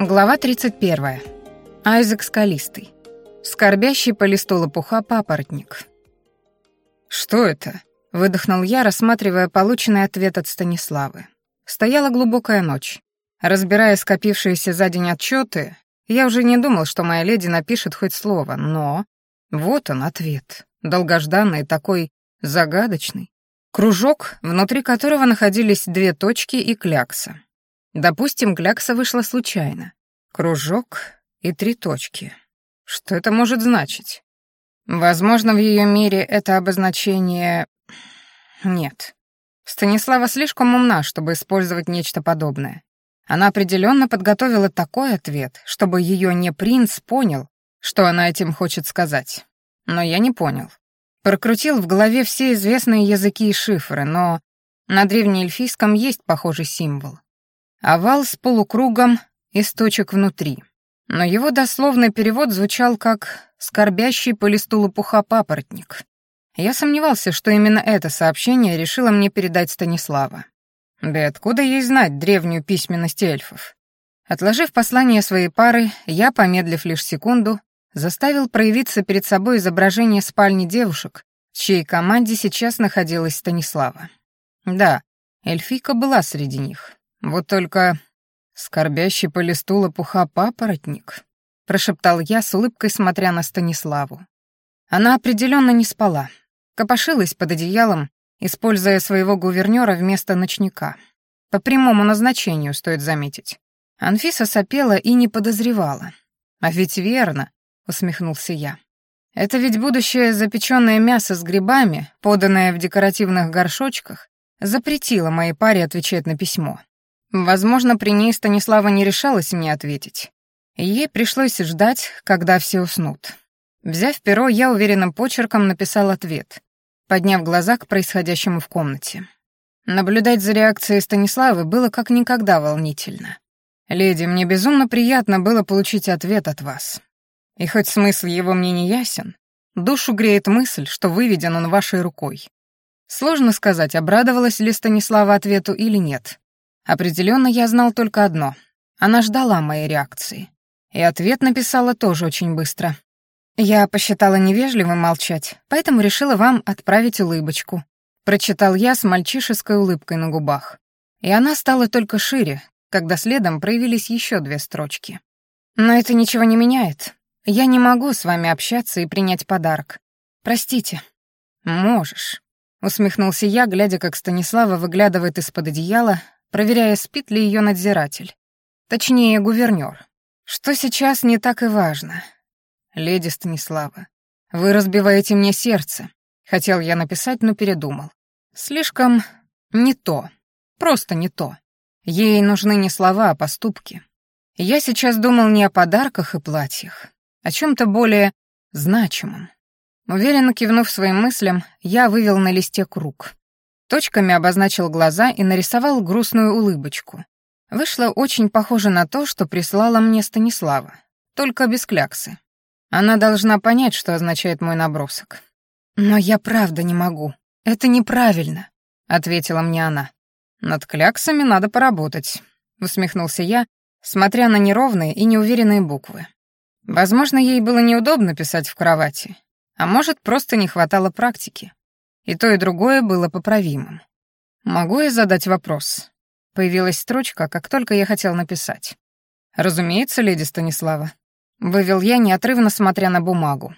Глава 31. Айзек Скалистый. Скорбящий по листу лопуха папоротник. «Что это?» — выдохнул я, рассматривая полученный ответ от Станиславы. Стояла глубокая ночь. Разбирая скопившиеся за день отчеты, я уже не думал, что моя леди напишет хоть слово, но... Вот он, ответ. Долгожданный, такой загадочный. Кружок, внутри которого находились две точки и клякса. Допустим, клякса вышла случайно. Кружок и три точки. Что это может значить? Возможно, в ее мире это обозначение... Нет. Станислава слишком умна, чтобы использовать нечто подобное. Она определенно подготовила такой ответ, чтобы ее не принц понял, что она этим хочет сказать. Но я не понял. Прокрутил в голове все известные языки и шифры, но на древнеэльфийском есть похожий символ. Овал с полукругом из точек внутри. Но его дословный перевод звучал как «скорбящий по листу лопуха папоротник». Я сомневался, что именно это сообщение решила мне передать Станислава. Да и откуда ей знать древнюю письменность эльфов? Отложив послание своей пары, я, помедлив лишь секунду, заставил проявиться перед собой изображение спальни девушек, в чьей команде сейчас находилась Станислава. Да, эльфийка была среди них. Вот только скорбящий по листу лопуха папоротник, прошептал я с улыбкой, смотря на Станиславу. Она определенно не спала, копошилась под одеялом, используя своего гувернера вместо ночника. По прямому назначению, стоит заметить. Анфиса сопела и не подозревала. А ведь верно, усмехнулся я. Это ведь будущее запеченное мясо с грибами, поданное в декоративных горшочках, запретило моей паре отвечать на письмо. Возможно, при ней Станислава не решалась мне ответить. Ей пришлось ждать, когда все уснут. Взяв перо, я уверенным почерком написал ответ, подняв глаза к происходящему в комнате. Наблюдать за реакцией Станиславы было как никогда волнительно. «Леди, мне безумно приятно было получить ответ от вас. И хоть смысл его мне не ясен, душу греет мысль, что выведен он вашей рукой. Сложно сказать, обрадовалась ли Станислава ответу или нет. Определенно я знал только одно. Она ждала моей реакции. И ответ написала тоже очень быстро. Я посчитала невежливым молчать, поэтому решила вам отправить улыбочку. Прочитал я с мальчишеской улыбкой на губах. И она стала только шире, когда следом проявились еще две строчки. Но это ничего не меняет. Я не могу с вами общаться и принять подарок. Простите. Можешь. Усмехнулся я, глядя, как Станислава выглядывает из-под одеяла, проверяя, спит ли ее надзиратель. Точнее, гувернер. Что сейчас не так и важно. Леди Станислава, вы разбиваете мне сердце. Хотел я написать, но передумал. Слишком не то. Просто не то. Ей нужны не слова, а поступки. Я сейчас думал не о подарках и платьях о чем-то более значимом. Уверенно кивнув своим мыслям, я вывел на листе круг. Точками обозначил глаза и нарисовал грустную улыбочку. Вышло очень похоже на то, что прислала мне Станислава, только без кляксы. Она должна понять, что означает мой набросок. «Но я правда не могу. Это неправильно», — ответила мне она. «Над кляксами надо поработать», — усмехнулся я, смотря на неровные и неуверенные буквы. Возможно, ей было неудобно писать в кровати, а может, просто не хватало практики. И то, и другое было поправимым. «Могу я задать вопрос?» Появилась строчка, как только я хотел написать. «Разумеется, леди Станислава». Вывел я, неотрывно смотря на бумагу.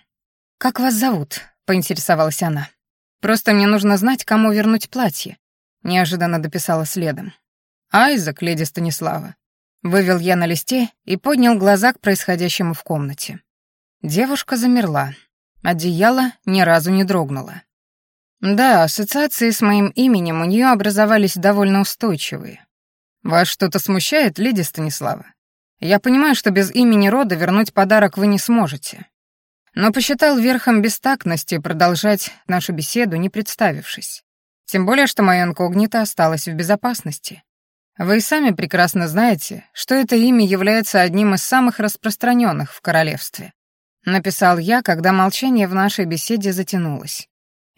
«Как вас зовут?» — поинтересовалась она. «Просто мне нужно знать, кому вернуть платье», — неожиданно дописала следом. «Айзек, леди Станислава. Вывел я на листе и поднял глаза к происходящему в комнате. Девушка замерла. Одеяло ни разу не дрогнуло. Да, ассоциации с моим именем у нее образовались довольно устойчивые. Вас что-то смущает, леди Станислава? Я понимаю, что без имени рода вернуть подарок вы не сможете. Но посчитал верхом бестактности продолжать нашу беседу, не представившись. Тем более, что мое инкогнито осталось в безопасности. Вы сами прекрасно знаете, что это имя является одним из самых распространенных в королевстве. Написал я, когда молчание в нашей беседе затянулось.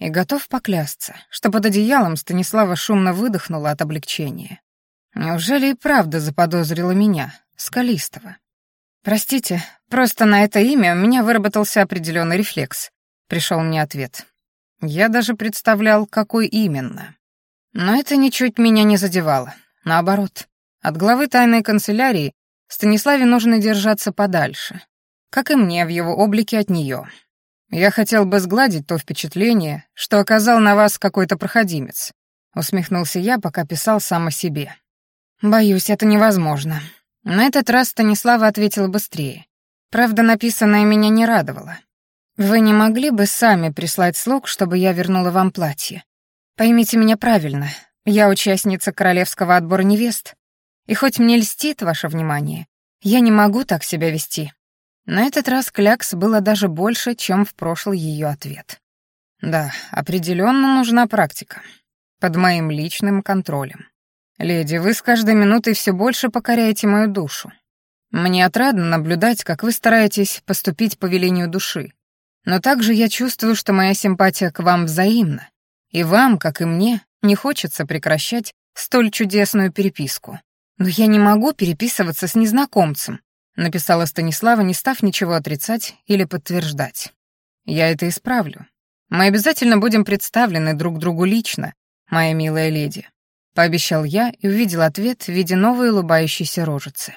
И готов поклясться, что под одеялом Станислава шумно выдохнула от облегчения. Неужели и правда заподозрила меня, Скалистого. «Простите, просто на это имя у меня выработался определенный рефлекс», — пришел мне ответ. Я даже представлял, какой именно. Но это ничуть меня не задевало. Наоборот, от главы тайной канцелярии Станиславе нужно держаться подальше, как и мне в его облике от нее. Я хотел бы сгладить то впечатление, что оказал на вас какой-то проходимец. Усмехнулся я, пока писал сам о себе. Боюсь, это невозможно. На этот раз Станислава ответила быстрее. Правда, написанное меня не радовало. Вы не могли бы сами прислать слуг, чтобы я вернула вам платье? Поймите меня правильно, я участница королевского отбора невест, и хоть мне льстит ваше внимание, я не могу так себя вести. На этот раз клякс было даже больше, чем в прошлый ее ответ. Да, определенно нужна практика. Под моим личным контролем. Леди, вы с каждой минутой все больше покоряете мою душу. Мне отрадно наблюдать, как вы стараетесь поступить по велению души. Но также я чувствую, что моя симпатия к вам взаимна. И вам, как и мне, не хочется прекращать столь чудесную переписку. Но я не могу переписываться с незнакомцем, написала Станислава, не став ничего отрицать или подтверждать. Я это исправлю. Мы обязательно будем представлены друг другу лично, моя милая леди, пообещал я и увидел ответ в виде новой улыбающейся рожицы.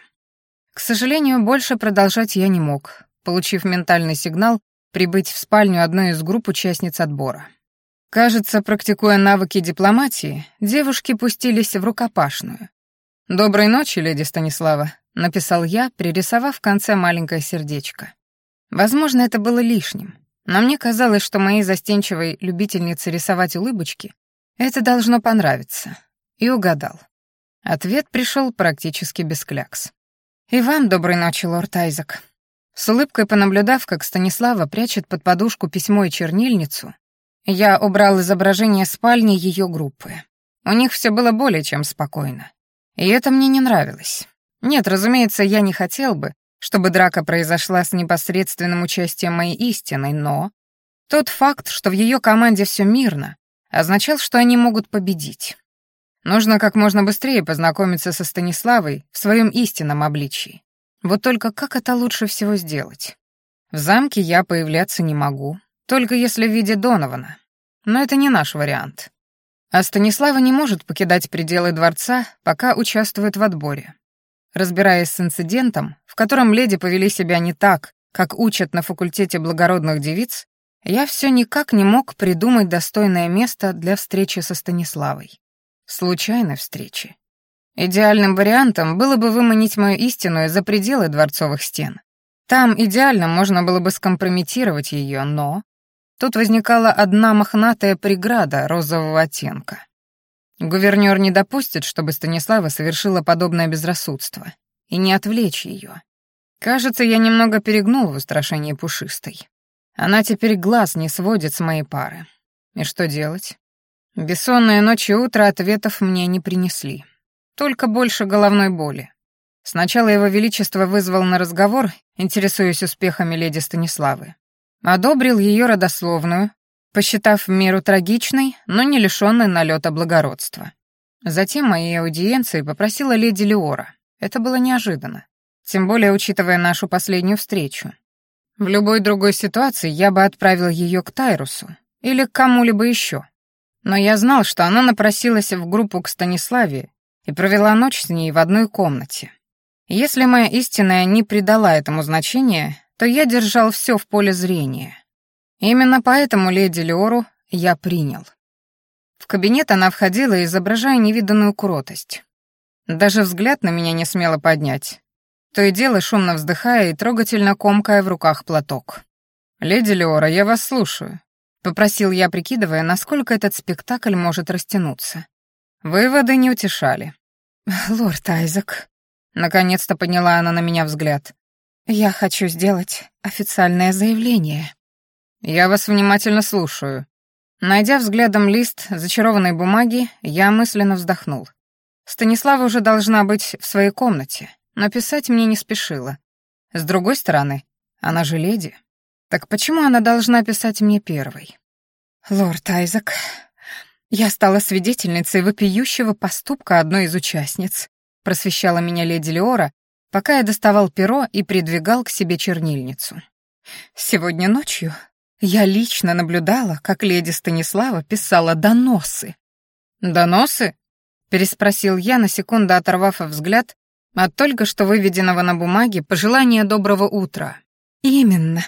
К сожалению, больше продолжать я не мог, получив ментальный сигнал прибыть в спальню одной из групп участниц отбора. Кажется, практикуя навыки дипломатии, девушки пустились в рукопашную. «Доброй ночи, леди Станислава», — написал я, пририсовав в конце маленькое сердечко. Возможно, это было лишним, но мне казалось, что моей застенчивой любительнице рисовать улыбочки это должно понравиться. И угадал. Ответ пришел практически без клякс. «И вам доброй ночи, лорд Айзек». С улыбкой понаблюдав, как Станислава прячет под подушку письмо и чернильницу, я убрал изображение спальни ее группы. У них все было более чем спокойно. И это мне не нравилось. Нет, разумеется, я не хотел бы, чтобы драка произошла с непосредственным участием моей истины, но... Тот факт, что в ее команде все мирно, означал, что они могут победить. Нужно как можно быстрее познакомиться со Станиславой в своем истинном обличии. Вот только как это лучше всего сделать? В замке я появляться не могу, только если в виде Донована. Но это не наш вариант. А Станислава не может покидать пределы дворца, пока участвует в отборе. Разбираясь с инцидентом, в котором леди повели себя не так, как учат на факультете благородных девиц, я все никак не мог придумать достойное место для встречи со Станиславой. Случайной встречи. Идеальным вариантом было бы выманить мою истинную за пределы дворцовых стен. Там идеально можно было бы скомпрометировать ее, но Тут возникала одна мохнатая преграда розового оттенка. Гувернёр не допустит, чтобы Станислава совершила подобное безрассудство, и не отвлечь ее. Кажется, я немного перегнул в устрашении пушистой. Она теперь глаз не сводит с моей пары. И что делать? Бессонные ночи и утро ответов мне не принесли. Только больше головной боли. Сначала его величество вызвал на разговор, интересуясь успехами леди Станиславы. Одобрил ее родословную, посчитав меру трагичной, но не лишенной налета благородства. Затем моей аудиенции попросила леди Леора. Это было неожиданно, тем более учитывая нашу последнюю встречу. В любой другой ситуации я бы отправил ее к Тайрусу или к кому-либо еще. Но я знал, что она напросилась в группу к Станиславе и провела ночь с ней в одной комнате. Если моя истинная не придала этому значения, то я держал все в поле зрения. Именно поэтому леди Леору я принял. В кабинет она входила, изображая невиданную кротость. Даже взгляд на меня не смела поднять. То и дело шумно вздыхая и трогательно комкая в руках платок. «Леди Леора, я вас слушаю», — попросил я, прикидывая, насколько этот спектакль может растянуться. Выводы не утешали. «Лорд Айзек», — наконец-то подняла она на меня взгляд, «Я хочу сделать официальное заявление». «Я вас внимательно слушаю». Найдя взглядом лист зачарованной бумаги, я мысленно вздохнул. Станислава уже должна быть в своей комнате, но писать мне не спешила. С другой стороны, она же леди. Так почему она должна писать мне первой? «Лорд Айзек, я стала свидетельницей вопиющего поступка одной из участниц», просвещала меня леди Леора, пока я доставал перо и придвигал к себе чернильницу. Сегодня ночью я лично наблюдала, как леди Станислава писала доносы. «Доносы?» — переспросил я, на секунду оторвав взгляд от только что выведенного на бумаге пожелания доброго утра. «Именно.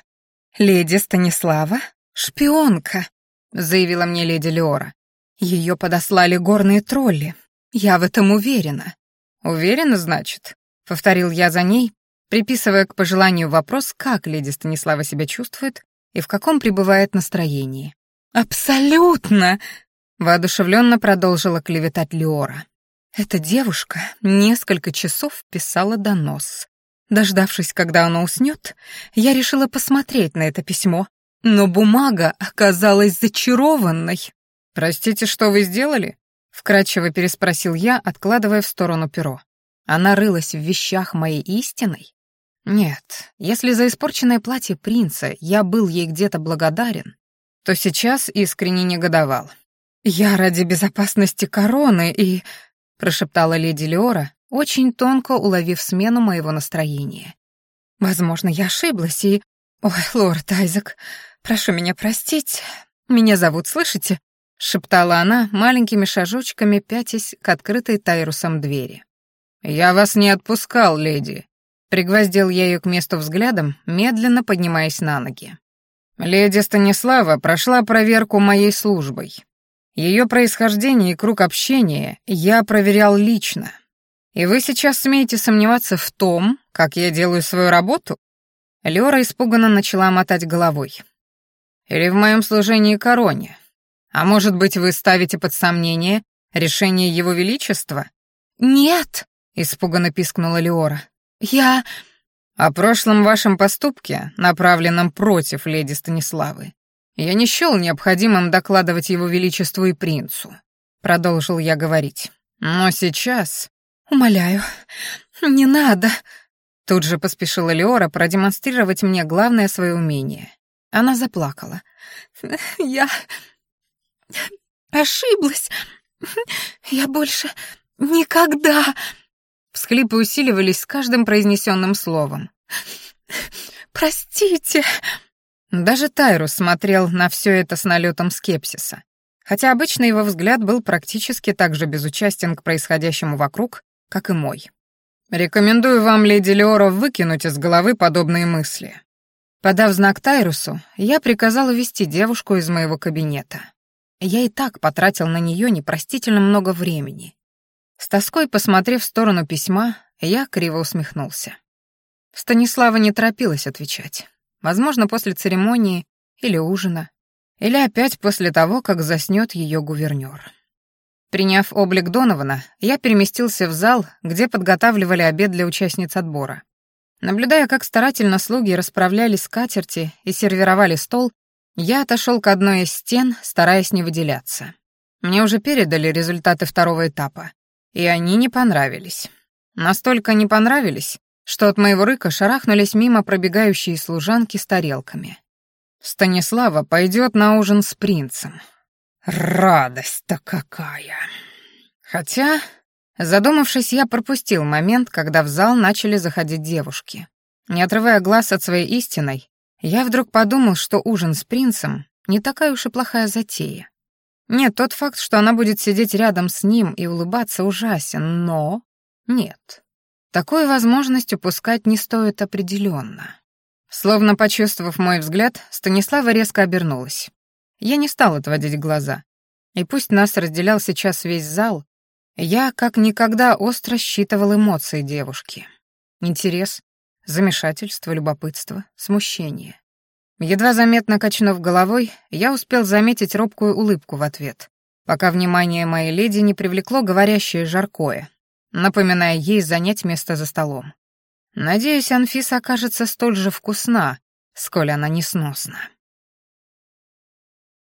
Леди Станислава — шпионка», — заявила мне леди Леора. Ее подослали горные тролли. Я в этом уверена. Уверена, значит? Повторил я за ней, приписывая к пожеланию вопрос, как леди Станислава себя чувствует и в каком пребывает настроении. «Абсолютно!» — воодушевленно продолжила клеветать Леора. Эта девушка несколько часов писала донос. Дождавшись, когда она уснет, я решила посмотреть на это письмо, но бумага оказалась зачарованной. «Простите, что вы сделали?» — вкратчиво переспросил я, откладывая в сторону перо. Она рылась в вещах моей истиной? Нет, если за испорченное платье принца я был ей где-то благодарен, то сейчас искренне негодовал. «Я ради безопасности короны и...» — прошептала леди Леора, очень тонко уловив смену моего настроения. «Возможно, я ошиблась и...» «Ой, лорд Айзек, прошу меня простить. Меня зовут, слышите? — шептала она, маленькими шажочками пятясь к открытой Тайрусом двери. «Я вас не отпускал, леди», — пригвоздил я ее к месту взглядом, медленно поднимаясь на ноги. «Леди Станислава прошла проверку моей службой. Ее происхождение и круг общения я проверял лично. И вы сейчас смеете сомневаться в том, как я делаю свою работу?» Лёра испуганно начала мотать головой. «Или в моем служении короне, а может быть, вы ставите под сомнение решение Его Величества? Нет, испуганно пискнула Леора. Я о прошлом вашем поступке, направленном против леди Станиславы. Я не счел необходимым докладывать Его Величеству и принцу, продолжил я говорить. Но сейчас, умоляю, не надо. Тут же поспешила Леора продемонстрировать мне главное свое умение. Она заплакала. «Я... Ошиблась. Я больше никогда... Всхлипы усиливались с каждым произнесенным словом. «Простите!» Даже Тайрус смотрел на все это с налетом скепсиса, хотя обычно его взгляд был практически так же безучастен к происходящему вокруг, как и мой. «Рекомендую вам, леди Леора, выкинуть из головы подобные мысли». Подав знак Тайрусу, я приказал увести девушку из моего кабинета. Я и так потратил на нее непростительно много времени. С тоской посмотрев в сторону письма, я криво усмехнулся. Станислава не торопилась отвечать. Возможно, после церемонии или ужина, или опять после того, как заснет ее гувернер. Приняв облик Донована, я переместился в зал, где подготавливали обед для участниц отбора. Наблюдая, как старательно слуги расправляли скатерти и сервировали стол, я отошел к одной из стен, стараясь не выделяться. Мне уже передали результаты второго этапа, и они не понравились. Настолько не понравились, что от моего рыка шарахнулись мимо пробегающие служанки с тарелками. Станислава пойдет на ужин с принцем. Радость-то какая! Хотя, задумавшись, я пропустил момент, когда в зал начали заходить девушки. Не отрывая глаз от своей истиной, я вдруг подумал, что ужин с принцем не такая уж и плохая затея. Нет, тот факт, что она будет сидеть рядом с ним и улыбаться, ужасен, но... Нет. Такую возможность упускать не стоит определенно. Словно почувствовав мой взгляд, Станислава резко обернулась. Я не стал отводить глаза. И пусть нас разделял сейчас весь зал, я как никогда остро считывал эмоции девушки. Интерес, замешательство, любопытство, смущение. Едва заметно качнув головой, я успел заметить робкую улыбку в ответ, пока внимание моей леди не привлекло говорящее жаркое, напоминая ей занять место за столом. Надеюсь, Анфиса окажется столь же вкусна, сколь она несносна.